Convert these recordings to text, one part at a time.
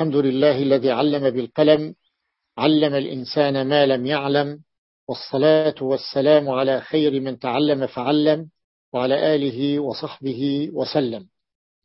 الحمد لله الذي علم بالقلم علم الإنسان ما لم يعلم والصلاة والسلام على خير من تعلم فعلم وعلى آله وصحبه وسلم.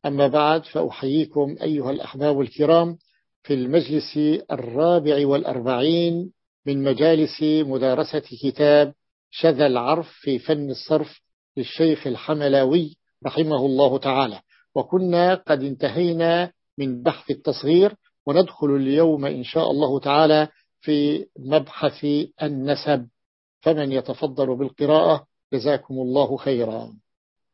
أما بعد فأحييكم أيها الأحباب الكرام في المجلس الرابع والأربعين من مجالس مدارسة كتاب شذا العرف في فن الصرف للشيخ الحملاوي رحمه الله تعالى. وكنا قد انتهينا من بحث التصغير وندخل اليوم إن شاء الله تعالى في مبحث النسب. فمن يتفضل بالقراءة جزاكم الله خيرا.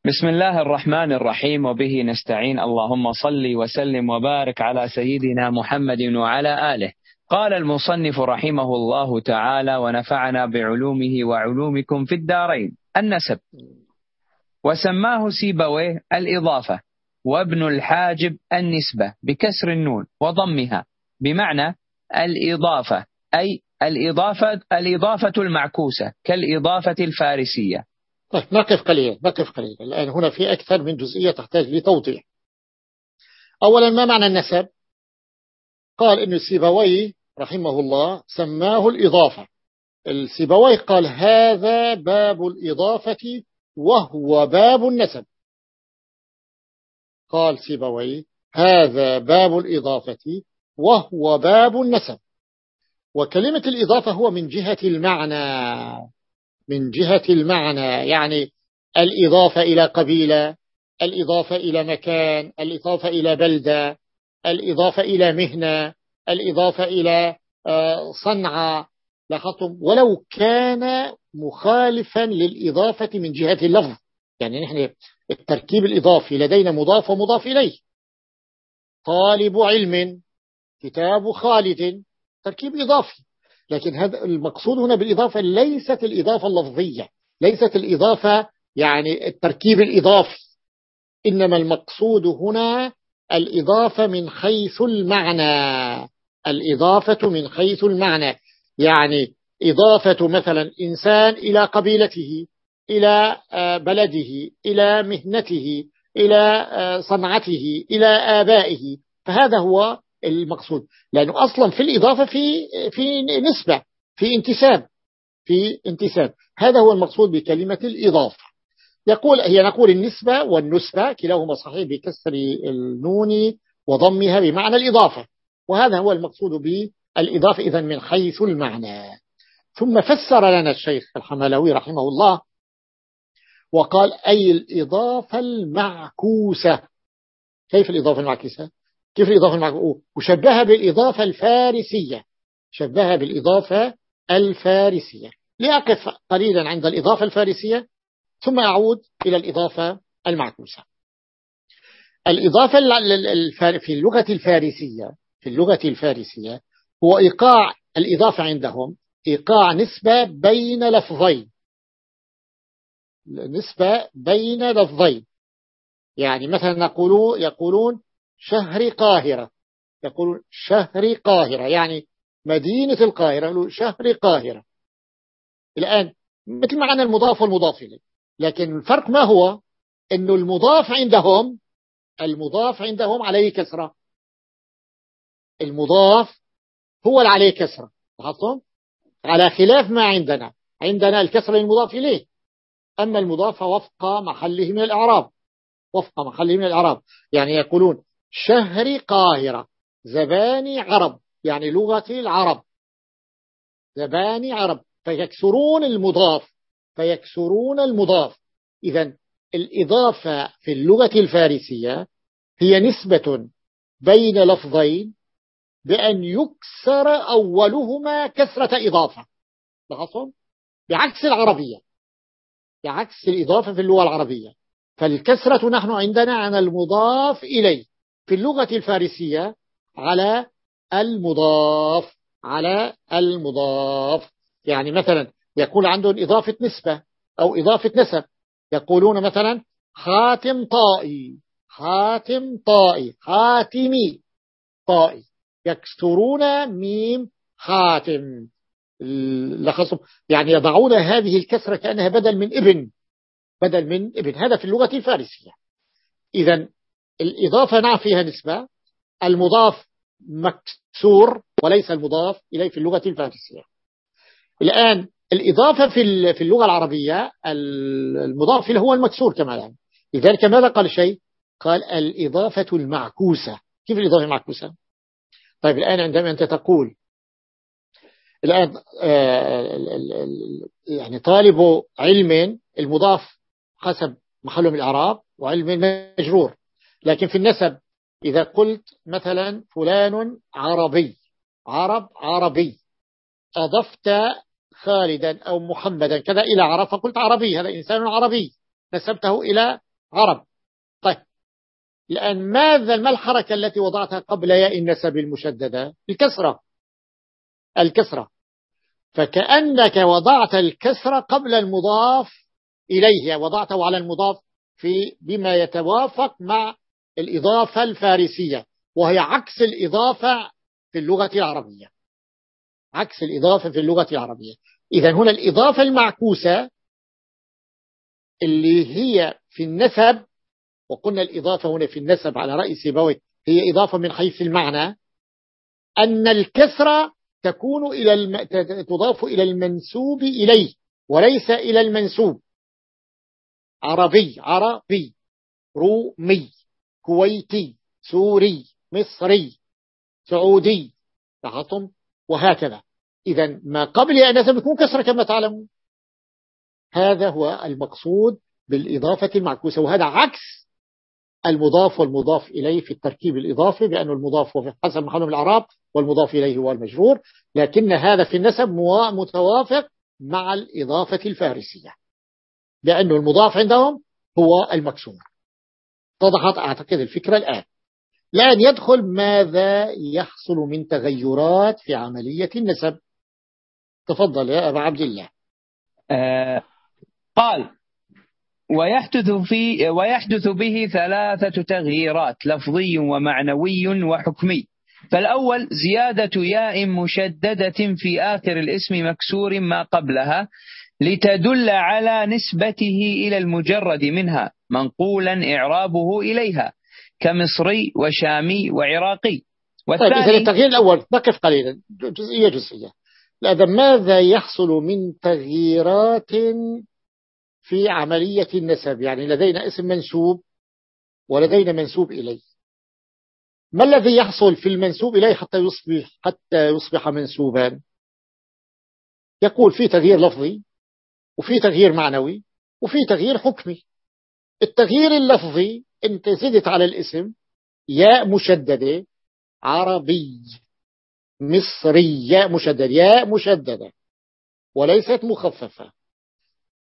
بسم الله الرحمن الرحيم وبه نستعين. اللهم صل وسلم وبارك على سيدنا محمد وعلى آله. قال المصنف رحمه الله تعالى ونفعنا بعلومه وعلومكم في الدارين. النسب. وسماه سيبويه الإضافة. وابن الحاجب النسبة بكسر النون وضمها بمعنى الإضافة أي الإضافة الإضافة المعكوسة كالإضافة الفارسية. طيب نقف قليلا نقف قليلا. الآن هنا في أكثر من جزئية تحتاج لتوضيح. أولا ما معنى النسب؟ قال إن السيبوي رحمه الله سماه الإضافة. السيبوي قال هذا باب الإضافة وهو باب النسب. قال سيبوي هذا باب الإضافة وهو باب النسب. وكلمة الإضافة هو من جهة المعنى. من جهة المعنى يعني الإضافة إلى قبيلة الإضافة إلى مكان الإضافة إلى بلدة الإضافة إلى مهنة الإضافة إلى آه، صنعة. لاحظتم؟ ولو كان مخالفا للإضافة من جهة اللفظ. يعني نحن التركيب الإضافي لدينا مضاف ومضاف إليه. طالب علم كتاب خالد تركيب إضافي. لكن هذا المقصود هنا بالإضافة ليست الإضافة اللفظية. ليست الإضافة يعني التركيب الإضافي. إنما المقصود هنا الإضافة من حيث المعنى. الإضافة من حيث المعنى. يعني إضافة مثلا إنسان إلى قبيلته. إلى آه، بلده إلى مهنته إلى آه، صنعته إلى آبائه. فهذا هو المقصود. لأنه أصلا في الإضافة في في نسبة في انتساب في انتساب. هذا هو المقصود بكلمة الإضافة. يقول هي نقول النسبة والنسبة كلاهما صحيح بكسر النون وضمها بمعنى الإضافة. وهذا هو المقصود بالإضافة إذا من حيث المعنى. ثم فسر لنا الشيخ الحملاوي رحمه الله وقال أي الإضافة المعكوسة. كيف الإضافة المعكوسة؟ كيف الإضافة المعكوسة؟ وشبهها بالإضافة الفارسية. شبهها بالإضافة الفارسية. لأقف قليلا عند الإضافة الفارسية ثم أعود إلى الإضافة المعكوسة. الإضافة في اللغة الفارسية في اللغة الفارسية هو إيقاع الإضافة عندهم إيقاع نسبة بين لفظين. نسبة بين لفظين. يعني مثلا نقول يقولون شهر قاهرة. يقولون شهر قاهرة. يعني مدينة القاهرة. شهر قاهرة. الآن مثل معنى المضاف والمضاف إليه. لكن الفرق ما هو؟ أنه المضاف عندهم المضاف عندهم عليه كسرة. المضاف هو اللي عليه كسرة. لاحظتم؟ على خلاف ما عندنا. عندنا الكسر المضاف إليه. أما المضاف وفق محله من الإعراب. وفق محله من الإعراب. يعني يقولون شهر قاهرة زباني عرب. يعني لغة العرب. زباني عرب. فيكسرون المضاف. فيكسرون المضاف. إذا الإضافة في اللغة الفارسية هي نسبة بين لفظين بأن يكسر أولهما كسرة إضافة. بعكس العربية. بعكس الإضافة في اللغة العربية. فالكسرة نحن عندنا عن المضاف إليه. في اللغة الفارسية على المضاف على المضاف. يعني مثلا يكون عندهم إضافة نسبة أو إضافة نسب. يقولون مثلا خاتم طائي خاتم طائي خاتمي طائي. يكسرون ميم خاتم لخصم يعني يضعون هذه الكسرة كأنها بدل من ابن. بدل من ابن. هذا في اللغة الفارسية. إذا الإضافة نعم فيها نسبة. المضاف مكسور وليس المضاف إليه في اللغة الفارسية. الآن الإضافة في في اللغة العربية المضاف له هو المكسور كما يعني. لذلك ماذا قال شيء؟ قال الإضافة المعكوسة. كيف الإضافة المعكوسة؟ طيب الآن عندما أنت تقول الآن آه، يعني طالب علم المضاف حسب محله من الإعراب وعلم مجرور لكن في النسب إذا قلت مثلا فلان عربي عرب عربي أضفت خالدا أو محمدا كذا إلى عرب فقلت عربي هذا إنسان عربي نسبته إلى عرب. طيب الآن ماذا ما الحركة التي وضعتها قبل ياء النسب المشددة؟ الكسرة. الكسرة. فكأنك وضعت الكسرة قبل المضاف إليه وضعته على المضاف في بما يتوافق مع الإضافة الفارسية وهي عكس الإضافة في اللغة العربية. عكس الإضافة في اللغة العربية. إذا هنا الإضافة المعكوسة اللي هي في النسب وقلنا الإضافة هنا في النسب على رأي سيبوي هي إضافة من حيث المعنى أن الكسرة تكون إلى الم... تضاف إلى المنسوب إليه وليس إلى المنسوب. عربي عربي رومي كويتي سوري مصري سعودي لاحظتم وهكذا. إذا ما قبل أن نسب يكون كسر كما تعلمون. هذا هو المقصود بالإضافة المعكوسة وهذا عكس المضاف والمضاف إليه في التركيب الإضافي بأن المضاف هو حسب محل الأعراب والمضاف إليه هو المجرور لكن هذا في النسب متوافق مع الإضافة الفارسية لأن المضاف عندهم هو المكسور. اتضحت أعتقد الفكرة الآن. الآن يدخل ماذا يحصل من تغيرات في عملية النسب؟ تفضل يا أبا عبد الله. آه قال ويحدث, في ويحدث به ثلاثة تغييرات لفظي ومعنوي وحكمي. فالأول زيادة ياء مشددة في آخر الاسم مكسور ما قبلها لتدل على نسبته إلى المجرد منها منقولا إعرابه إليها كمصري وشامي وعراقي. والثاني طيب إذا التغيير الأول نقف قليلا جزئية جزئية. لذا ماذا يحصل من تغييرات في عملية النسب يعني لدينا اسم منسوب ولدينا منسوب إليه. ما الذي يحصل في المنسوب إليه حتى يصبح, حتى يصبح منسوبا؟ يقول في تغيير لفظي وفي تغيير معنوي وفي تغيير حكمي. التغيير اللفظي إنت زدت على الاسم ياء مشددة عربي مصري ياء مشددة ياء مشددة وليست مخففة.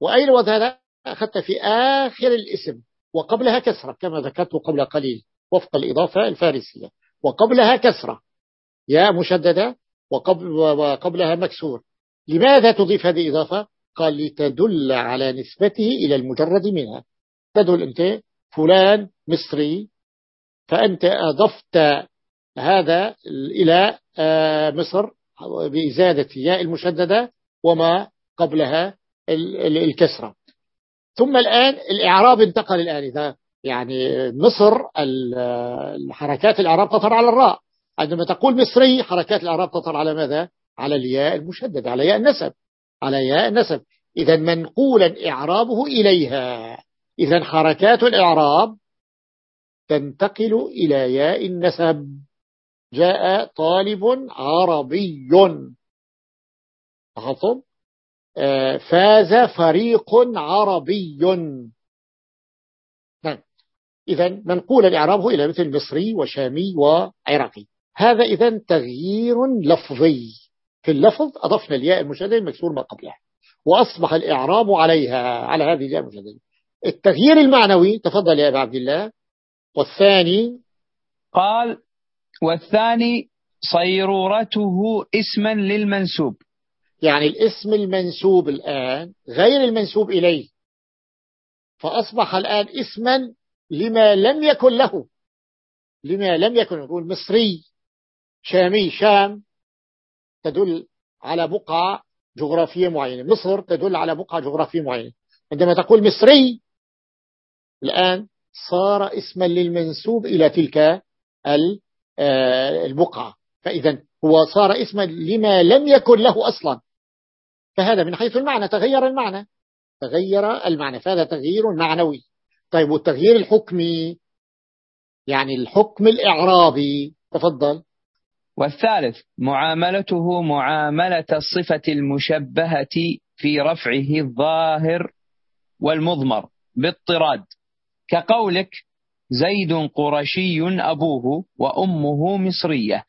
وأين وذلك أخذت في آخر الاسم وقبلها كسرة كما ذكرت قبل قليل وفق الإضافة الفارسية. وقبلها كسرة ياء مشددة وقبل وقبلها مكسور. لماذا تضيف هذه الإضافة؟ قال لتدل على نسبته إلى المجرد منها. تدل أنت فلان مصري فأنت أضفت هذا إلى آه، مصر بإزادة ياء المشددة وما قبلها الكسرة. ثم الآن الإعراب انتقل الآن. إذا يعني مصر الحركات الإعراب تطر على الراء. عندما تقول مصري حركات الإعراب تطر على ماذا؟ على الياء المشددة على ياء النسب. على ياء النسب. إذا منقولا إعرابه إليها. إذا حركات الإعراب تنتقل إلى ياء النسب. جاء طالب عربي. لاحظتم؟ فاز فريق عربي. نعم. إذا منقول الإعراب إلى مثل مصري وشامي وعراقي. هذا إذا تغيير لفظي. في اللفظ أضفنا الياء المشددة المكسور ما قبلها وأصبح الإعراب عليها على هذه الياء المشددة. التغيير المعنوي تفضل يا أبا عبد الله. والثاني؟ قال والثاني صيرورته اسما للمنسوب. يعني الاسم المنسوب الآن غير المنسوب إليه. فأصبح الآن اسما لما لم يكن له لما لم يكن نقول مصري شامي شام تدل على بقعة جغرافية معينة. مصر تدل على بقعة جغرافية معينة. عندما تقول مصري الآن صار اسما للمنسوب إلى تلك آه، البقعة. فإذا هو صار اسما لما لم يكن له أصلا. فهذا من حيث المعنى تغير المعنى. تغير المعنى فهذا تغيير معنوي. طيب والتغيير الحكمي؟ يعني الحكم الإعرابي. تفضل. والثالث معاملته معاملة الصفة المشبهة في رفعه الظاهر والمضمر باضطراد. كقولك زيد قرشي أبوه وأمه مصرية.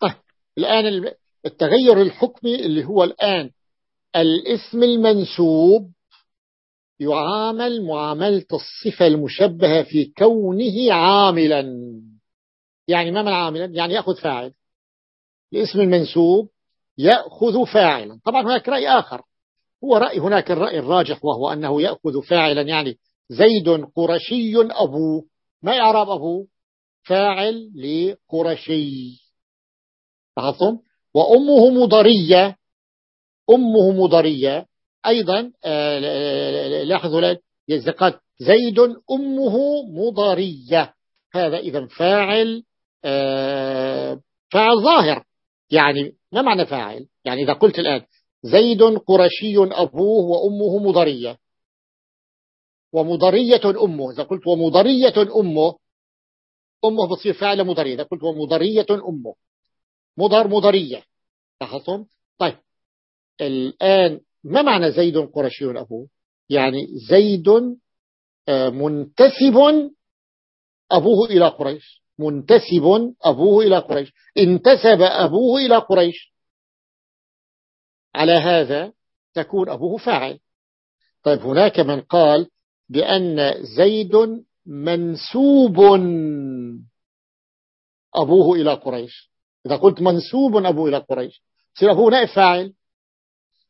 طيب الآن التغير الحكمي اللي هو الآن الاسم المنسوب يعامل معاملة الصفة المشبهة في كونه عاملا. يعني ما من عاملا؟ يعني يأخذ فاعل. الاسم المنسوب يأخذ فاعلا. طبعا هناك رأي آخر. هو رأي هناك الرأي الراجح وهو أنه يأخذ فاعلا. يعني زيد قرشي أبوه ما إعراب أبوه فاعل لقرشي. لاحظتم؟ وأمه مضرية. أمه مضرية. أيضا آه، لاحظوا لك قد زيد أمه مضرية. هذا إذا فاعل آه، فاعل ظاهر. يعني ما معنى فاعل؟ يعني إذا قلت الآن زيد قرشي أبوه وأمه مضرية. ومضرية أمه. إذا قلت ومضرية أمه أمه بتصير فاعل مضرية. إذا قلت ومضرية أمه. مضر مضرية. لاحظتم؟ طيب. الآن ما معنى زيد قرشي أبوه يعني زيد آه، منتسب أبوه إلى قريش. منتسب أبوه إلى قريش. انتسب أبوه إلى قريش. على هذا تكون أبوه فاعل. طيب هناك من قال بأن زيد منسوب أبوه إلى قريش. إذا قلت منسوب أبوه إلى قريش سير أبوه نائب فاعل.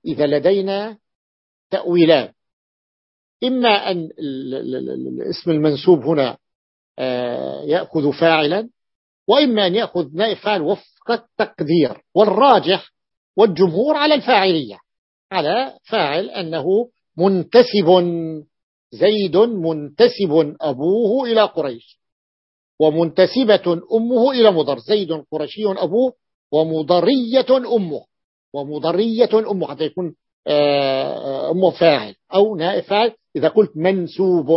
إذا لدينا تأويلان. إما أن الاسم المنسوب هنا آه، يأخذ فاعلا وإما أن يأخذ نائب فاعل وفق التقدير والراجح والجمهور على الفاعلية على فاعل أنه منتسب زيد منتسب أبوه إلى قريش ومنتسبة أمه إلى مضر زيد قرشي أبوه ومضرية أمه. ومضرية أمه حتى يكون آه، أمه فاعل أو نائب فاعل. إذا قلت منسوب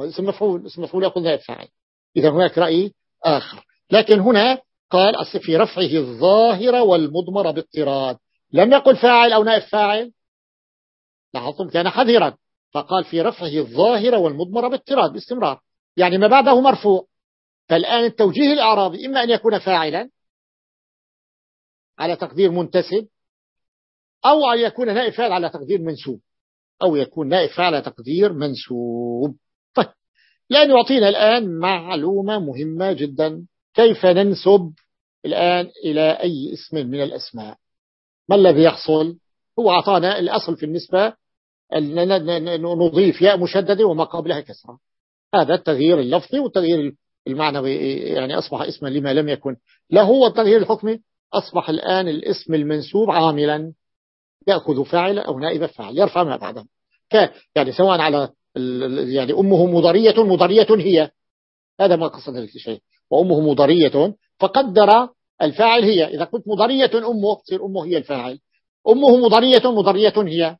اسم مفعول اسم مفعول يقول نائب فاعل. إذا هناك رأي آخر. لكن هنا قال في رفعه الظاهر والمضمر باضطراد. لم يقل فاعل أو نائب فاعل؟ لاحظتم كان حذرا. فقال في رفعه الظاهر والمضمر باضطراد باستمرار. يعني ما بعده مرفوع. فالآن التوجيه الأعرابي إما أن يكون فاعلا على تقدير منتسب أو أن يكون نائب فاعل على تقدير منسوب. أو يكون نائب فاعل على تقدير منسوب. طيب. لأن يعطينا الآن معلومة مهمة جدا. كيف ننسب الآن إلى أي اسم من الأسماء؟ ما الذي يحصل؟ هو أعطانا الأصل في النسبة. نضيف ياء مشددة وما قبلها كسرة. هذا التغيير اللفظي والتغيير المعنوي. يعني أصبح اسما لما لم يكن. له هو التغيير الحكمي أصبح الآن الاسم المنسوب عاملا يأخذ فاعل أو نائب فاعل يرفع ما بعده. يعني سواء على يعني أمه مضرية مضرية هي. هذا ما قصد شيء وأمه مضرية فقدر الفاعل هي. إذا قلت مضرية أمه تصير أمه هي الفاعل. أمه مضرية مضرية هي.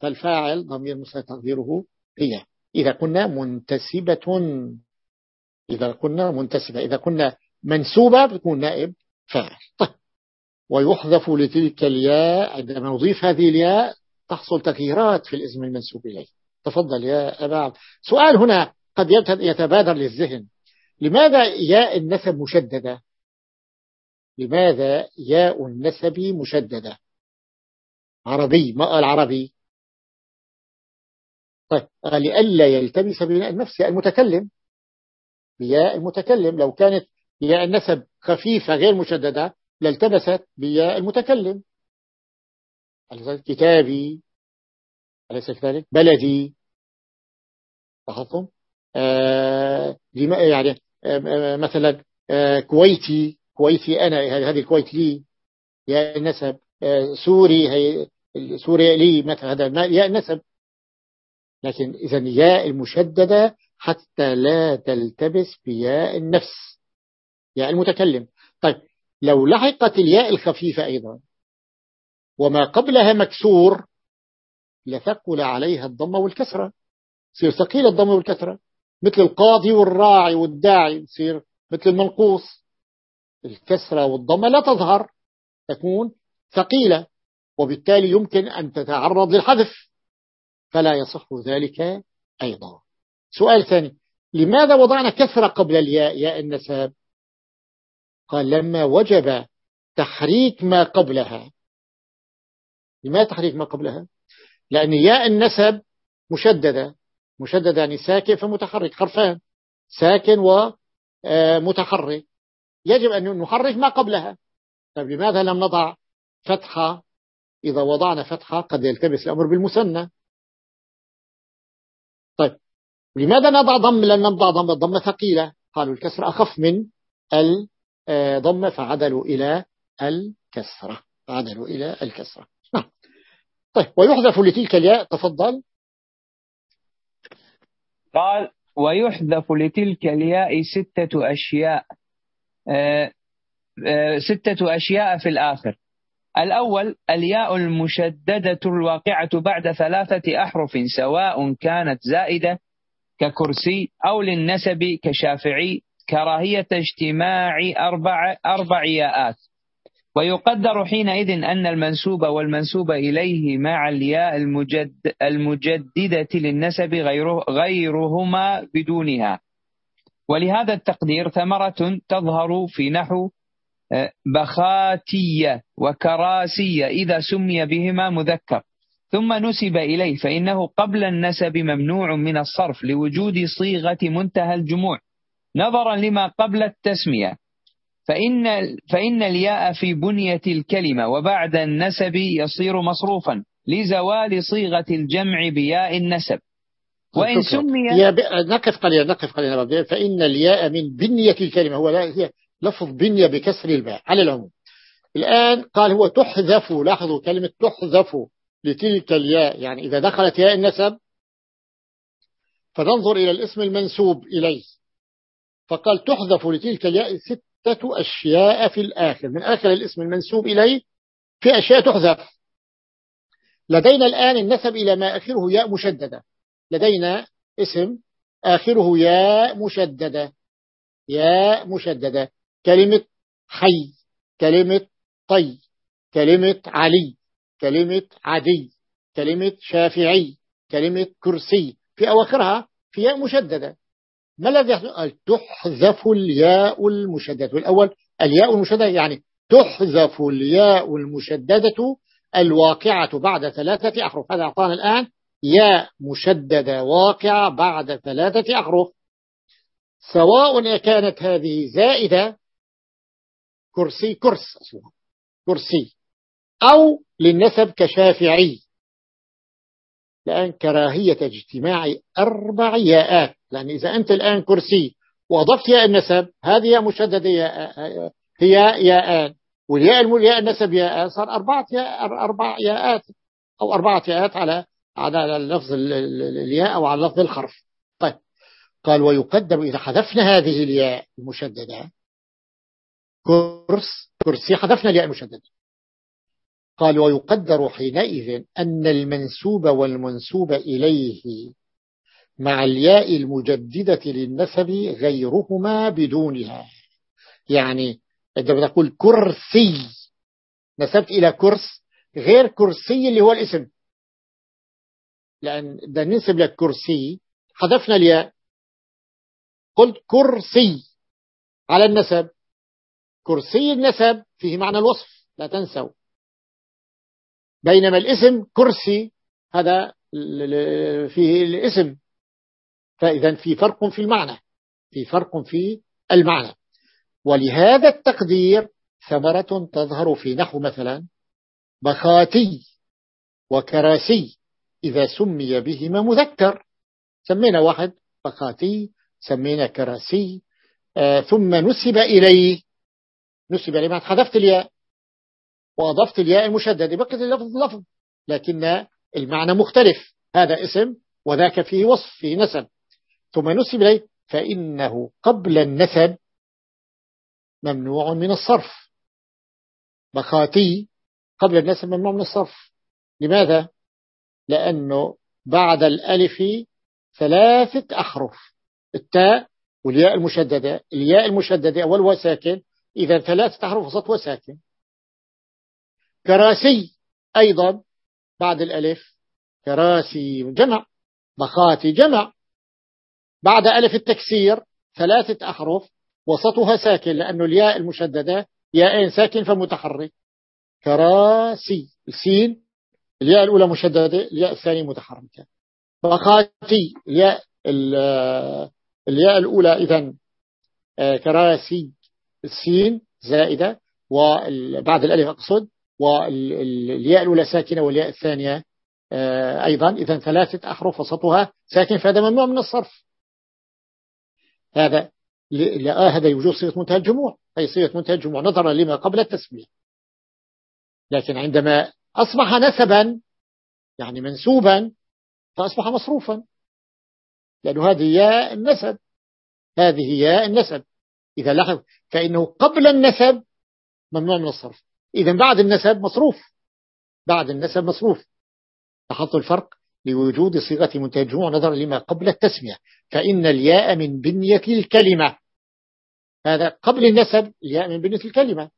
فالفاعل ضمير مستقدره هي. إذا كنا منتسبة إذا كنا منتسبة إذا كنا منسوبة بتكون نائب. فاعل طيب. ويحذف لتلك الياء عندما نضيف هذه الياء تحصل تغييرات في الاسم المنسوب إليه. تفضل يا أبا عبد. سؤال هنا قد يتبادر للذهن. لماذا ياء النسب مشددة؟ لماذا ياء النسب مشددة؟ عربي ما قال عربي؟ طيب. لئلا يلتبس بناء النفس المتكلم. بياء المتكلم. لو كانت ياء النسب خفيفة غير مشددة لالتبست بياء المتكلم. كتابي. أليس كذلك بلدي. لاحظتم؟ آه يعني آه مثلا آه كويتي. كويتي أنا هذه الكويت لي. ياء النسب. آه سوري هي سوريا لي مثلا هذا ياء النسب. لكن إذا ياء المشددة حتى لا تلتبس بياء النفس. ياء المتكلم. طيب لو لحقت الياء الخفيفة أيضا وما قبلها مكسور لثقل عليها الضمة والكسرة. تصير ثقيلة الضمة والكسرة مثل القاضي والراعي والداعي تصير مثل المنقوص. الكسرة والضمة لا تظهر تكون ثقيلة وبالتالي يمكن أن تتعرض للحذف فلا يصح ذلك أيضا. سؤال ثاني لماذا وضعنا كسرة قبل الياء ياء النساب؟ قال لما وجب تحريك ما قبلها. لماذا تحريك ما قبلها؟ لأن ياء النسب مشددة. مشددة يعني ساكن فمتحرك حرفان. ساكن ومتحرك يجب أن نحرك ما قبلها. طيب لماذا لم نضع فتحة إذا وضعنا فتحة قد يلتبس الأمر بالمثنى. طيب لماذا نضع ضم لن نضع ضم؟ الضمة ثقيلة. قالوا الكسر أخف من الضمة فعدلوا إلى الكسرة. عدلوا إلى الكسرة. نعم. طيب ويحذف لتلك الياء. تفضل. قال ويحذف لتلك الياء ستة أشياء آه، آه، ستة أشياء في الآخر. الأول الياء المشددة الواقعة بعد ثلاثة أحرف سواء كانت زائدة ككرسي أو للنسب كشافعي كراهية اجتماع أربع, أربع ياءات ويقدر حينئذ أن المنسوب والمنسوب إليه مع الياء المجد المجددة للنسب غيره غيرهما بدونها. ولهذا التقدير ثمرة تظهر في نحو آه، بخاتية وكراسية إذا سمي بهما مذكر. ثم نسب إليه فإنه قبل النسب ممنوع من الصرف لوجود صيغة منتهى الجموع. نظرا لما قبل التسمية. فإن, فإن الياء في بنية الكلمة وبعد النسب يصير مصروفا لزوال صيغة الجمع بياء النسب. وإن سمي ب... نقف قليلا نقف قليلا فإن الياء من بنية الكلمة هو لا هي لفظ بنية بكسر الباء على العموم. الآن قال هو تحذف لاحظوا كلمة تحذف لتلك الياء. يعني إذا دخلت ياء النسب فننظر إلى الاسم المنسوب إليه. فقال تحذف لتلك الياء ستة أشياء في الآخر. من آخر الاسم المنسوب إليه في أشياء تحذف. لدينا الآن النسب إلى ما آخره ياء مشددة. لدينا اسم آخره ياء مشددة. ياء مشددة. كلمة حي كلمة طي كلمة علي كلمة عدي كلمة شافعي كلمة كرسي. في أواخرها في ياء مشددة. ما الذي تحذف الياء المشددة. والأول الياء المشددة يعني تحذف الياء المشددة الواقعة بعد ثلاثة أحرف. هذا أعطانا الآن. ياء مشددة واقعة بعد ثلاثة أحرف. سواء كانت هذه زائدة كرسي كرس أصلا كرسي أو للنسب كشافعي. لأن كراهية اجتماع أربع ياءات. لأن إذا أنت الآن كرسي وأضفت ياء النسب هذه مشددة هي ياءان. والياء الياء النسب ياء صار أربعة ياء أربع ياءات أو أربعة ياءات على على لفظ الياء أو على لفظ الحرف. طيب. قال ويقدم إذا حذفنا هذه الياء المشددة كرس كرسي حذفنا الياء المشددة. قال ويقدر حينئذ أن المنسوب والمنسوب إليه مع الياء المجددة للنسب غيرهما بدونها. يعني عندما تقول كرسي نسبت إلى كرس غير كرسي اللي هو الاسم. لأن ده ننسب لك كرسي حذفنا الياء. قلت كرسي على النسب. كرسي النسب فيه معنى الوصف لا تنسوا. بينما الاسم كرسي هذا فيه الاسم. فإذا في فرق في المعنى في فرق في المعنى. ولهذا التقدير ثمرة تظهر في نحو مثلا بخاتي وكراسي إذا سمي بهما مذكر. سمينا واحد بخاتي سمينا كراسي آه ثم نسب إليه. نسب إليه ما حذفت الياء. وأضفت الياء المشددة بقيت اللفظ لفظ لكن المعنى مختلف. هذا اسم وذاك فيه وصف فيه نسب. ثم نسب إليه فإنه قبل النسب ممنوع من الصرف. بخاتي قبل النسب ممنوع من الصرف. لماذا؟ لأنه بعد الألف ثلاثة أحرف. التاء والياء المشددة. الياء المشددة أول ساكن إذا ثلاثة أحرف وسط وساكن. كراسي أيضا بعد الألف كراسي جمع بخاتي جمع. بعد ألف التكسير ثلاثة أحرف وسطها ساكن لأنه الياء المشددة ياءين ساكن فمتحرك. كراسي السين الياء الأولى مشددة الياء الثانية متحركة. بخاتي الياء الياء الأولى إذا آه، كراسي السين زائدة وبعد الألف أقصد. والياء الأولى ساكنة والياء الثانية آه، أيضا. إذا ثلاثة أحرف وسطها ساكن فهذا ممنوع من الصرف. هذا لا هذا يوجد صيغة منتهى الجموع. أي صيغة منتهى الجموع نظرا لما قبل التسمية. لكن عندما أصبح نسبا يعني منسوبا فأصبح مصروفا. لأنه هذه ياء النسب. هذه ياء النسب. إذا لاحظ فإنه قبل النسب ممنوع من الصرف. إذا بعد النسب مصروف. بعد النسب مصروف. لاحظتوا الفرق لوجود صيغة منتهى الجموع نظرا لما قبل التسمية. فإن الياء من بنية الكلمة. هذا قبل النسب الياء من بنية الكلمة.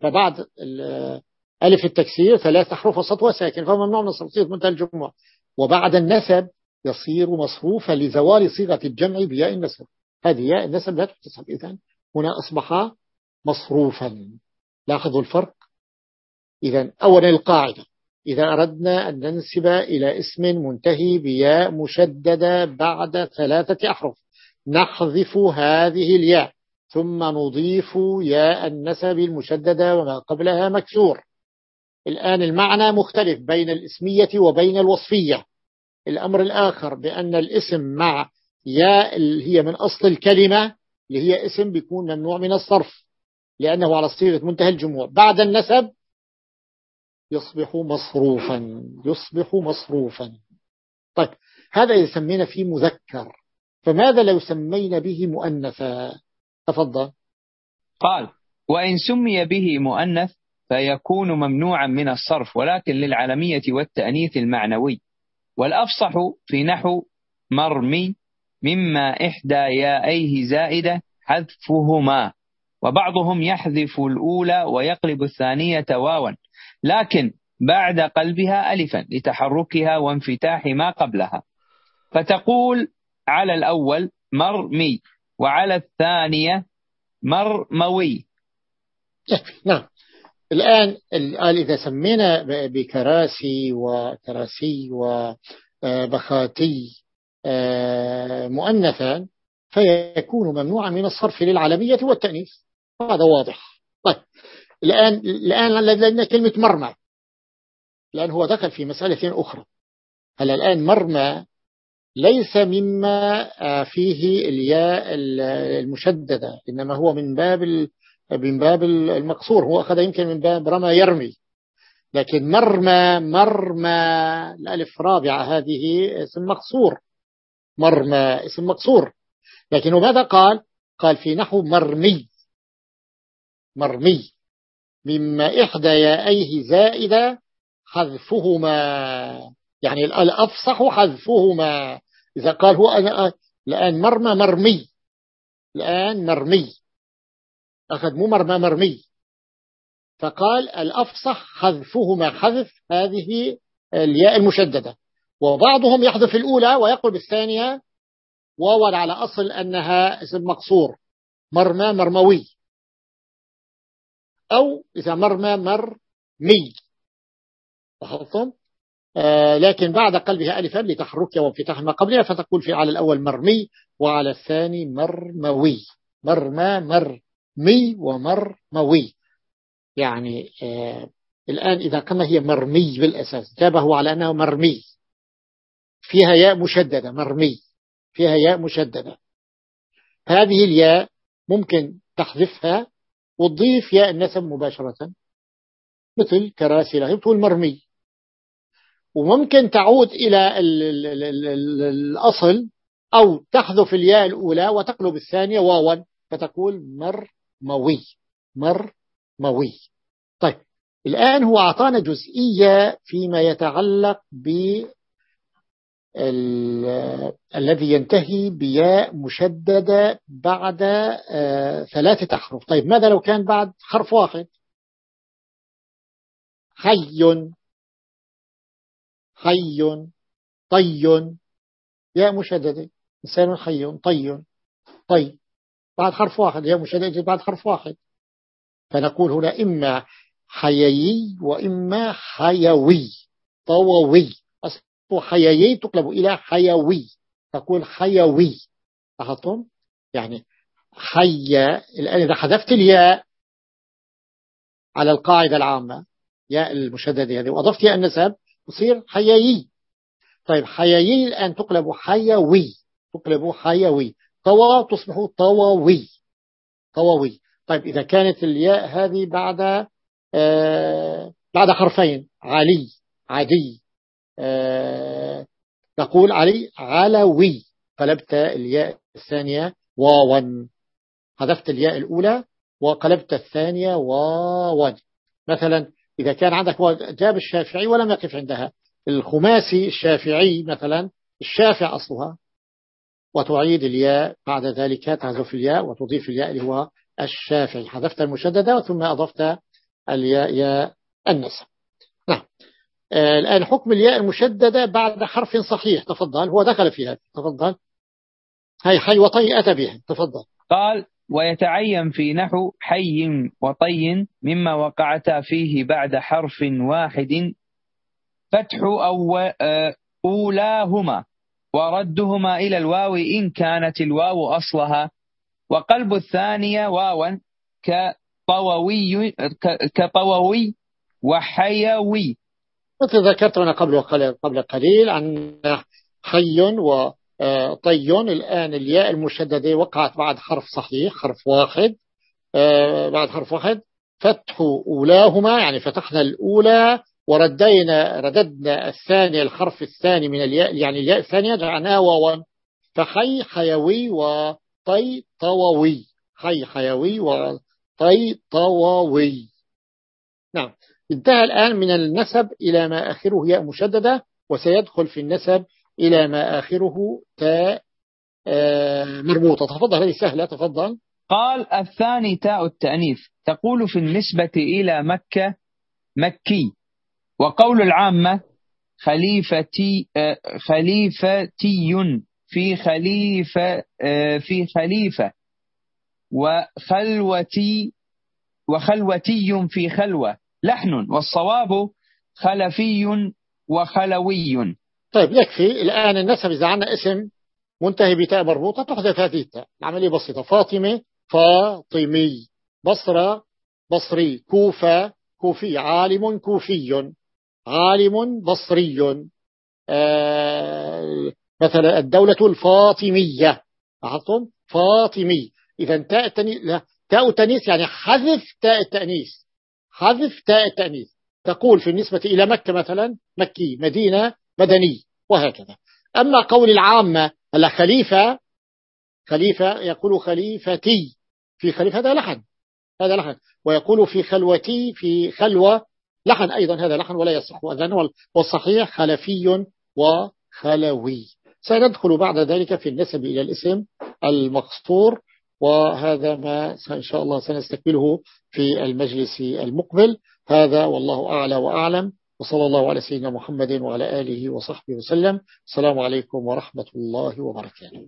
فبعد ألف التكسير ثلاث أحرف وسط ساكن فهو ممنوع من صيغة منتهى الجموع. وبعد النسب يصير مصروفا لزوال صيغة الجمع بياء النسب. هذه ياء النسب لا تحتسب. إذن هنا أصبح مصروفا. لاحظوا الفرق. إذا أولا القاعدة. إذا أردنا أن ننسب إلى اسم منتهي بياء مشددة بعد ثلاثة أحرف. نحذف هذه الياء ثم نضيف ياء النسب المشددة وما قبلها مكسور. الآن المعنى مختلف بين الاسمية وبين الوصفية. الأمر الآخر بأن الاسم مع ياء اللي هي من أصل الكلمة اللي هي اسم بيكون ممنوع من الصرف. لأنه على صيغة منتهى الجموع بعد النسب يصبح مصروفا يصبح مصروفا. طيب هذا يسمينا فيه مذكر. فماذا لو سمينا به مؤنثا؟ تفضل. قال وإن سمي به مؤنث فيكون ممنوعا من الصرف ولكن للعلمية والتأنيث المعنوي. والأفصح في نحو مرمي مما إحدى يائيه زائدة حذفهما. وبعضهم يحذف الأولى ويقلب الثانية واوا لكن بعد قلبها ألفا لتحركها وانفتاح ما قبلها. فتقول على الأول مرمي وعلى الثانية مرموي. نعم. الآن قال إذا سمينا بكراسي وكراسي وبخاتي آه، مؤنثا فيكون ممنوعا من الصرف للعلمية والتأنيث. هذا واضح. طيب الآن الآن لدينا كلمة مرمى. الآن هو دخل في مسألة أخرى. هل الآن مرمى ليس مما آه، فيه الياء المشددة إنما هو من باب من باب المقصور. هو أخذ يمكن من باب رمى يرمي. لكن مرمى مرمى الألف رابعة هذه اسم مقصور. مرمى اسم مقصور. لكنه ماذا قال؟ قال في نحو مرمي. مرمي. مما إحدى يائيه زائدة حذفهما. يعني الأفصح حذفهما. إذا قال هو أنا الآن مرمى مرمي. الآن مرمي. أخذ مو مرمى مرمي. فقال الأفصح حذفهما. حذف هذه الياء المشددة. وبعضهم يحذف الأولى ويقول بالثانية. واول على أصل أنها اسم مقصور. مرمى مرموي. أو إذا مرمى مرمي لاحظتم آه لكن بعد قلبها ألفا لتحركها وانفتاح ما قبلها فتقول في على الأول مرمي وعلى الثاني مرموي مرمى مرمي ومرموي يعني آه الآن إذا كما هي مرمي بالأساس جابه على أنه مرمي فيها ياء مشددة مرمي فيها ياء مشددة. هذه الياء ممكن تحذفها وتضيف ياء النسب مباشرة مثل كراسي لا تقول مرمي. وممكن تعود إلى الأصل أو تحذف الياء الأولى وتقلب الثانية واوا فتقول مرموي مرموي. طيب الآن هو أعطانا جزئية فيما يتعلق ب الذي ينتهي بياء مشددة بعد آه، ثلاثة أحرف. طيب ماذا لو كان بعد حرف واحد؟ حي حي طي ياء مشددة. إنسان حي طي طي. بعد حرف واحد ياء مشددة بعد حرف واحد. فنقول هنا إما حيي وإما حيوي طووي. حيوي تقلب إلى حيوي. تقول حيوي. لاحظتم؟ يعني حي الآن إذا حذفت الياء على القاعدة العامة ياء المشددة هذه وأضفت ياء النسب تصير حيوي طيب حيوي الآن تقلب حيوي. تقلب حيوي. طوى تصبح طووي طووي طيب إذا كانت الياء هذه بعد آه بعد حرفين علي آه نقول علي علوي. قلبت الياء الثانية واوا حذفت الياء الأولى وقلبت الثانية واوا مثلا إذا كان عندك جاب الشافعي ولم يقف عندها. الخماسي الشافعي مثلا الشافع أصلها. وتعيد الياء بعد ذلك تحذف الياء وتضيف الياء اللي هو الشافعي. حذفت المشددة ثم أضفت الياء ياء النسب نعم. آه الآن حكم الياء المشددة بعد حرف صحيح. تفضل. هو دخل فيها تفضل. هاي حي وطي أتى بها تفضل. قال ويتعين في نحو حي وطي مما وقعتا فيه بعد حرف واحد. فتح أو آه، أولاهما وردهما إلى الواو إن كانت الواو أصلها. وقلب الثانية واوا كطووي كطووي وحيوي. مثل ذكرت أنا قبل قبل قليل عن حي وطي الآن الياء المشددة وقعت بعد حرف صحيح حرف واحد آه، بعد حرف واحد. فتح أولاهما يعني فتحنا الأولى وردينا رددنا الثانية الحرف الثاني من الياء يعني الياء الثانية جعلناها واوا فحي حيوي وطي طووي حي حيوي وطي طووي نعم. انتهى الآن من النسب إلى ما آخره ياء مشددة وسيدخل في النسب إلى ما آخره تاء آه، مربوطة. تفضل هذه سهلة تفضل. قال الثاني تاء التأنيث. تقول في النسبة إلى مكة مكي. وقول العامة خليفتي آه، خليفتي في خليفة آه، في خليفة. وخلوتي وخلوتي في خلوة. لحن والصواب خلفي وخلوي. طيب يكفي. الآن النسب إذا عندنا اسم منتهي بتاء مربوطة تحدث هذه التاء العملية بسيطة. فاطمة فاطمي. بصرة بصري. كوفة كوفي. عالم كوفي. عالم بصري. آه مثلا الدولة الفاطمية. لاحظتم؟ فاطمي. إذا تاء تاء التانيث يعني حذف تاء التأنيث حذف تاء التأنيث. تقول في النسبة إلى مكة مثلا مكي مدينة مدني وهكذا. أما قول العامة هلا خليفة خليفة يقول خليفتي. في خليفة هذا لحن هذا لحن. ويقول في خلوتي في خلوة لحن أيضا هذا لحن ولا يصح. وأذن والصحيح خلفي وخلوي. سندخل بعد ذلك في النسب إلى الاسم المقصور. وهذا ما إن شاء الله سنستكمله في المجلس المقبل. هذا والله أعلى وأعلم. وصلى الله على سيدنا محمد وعلى آله وصحبه وسلم. السلام عليكم ورحمة الله وبركاته.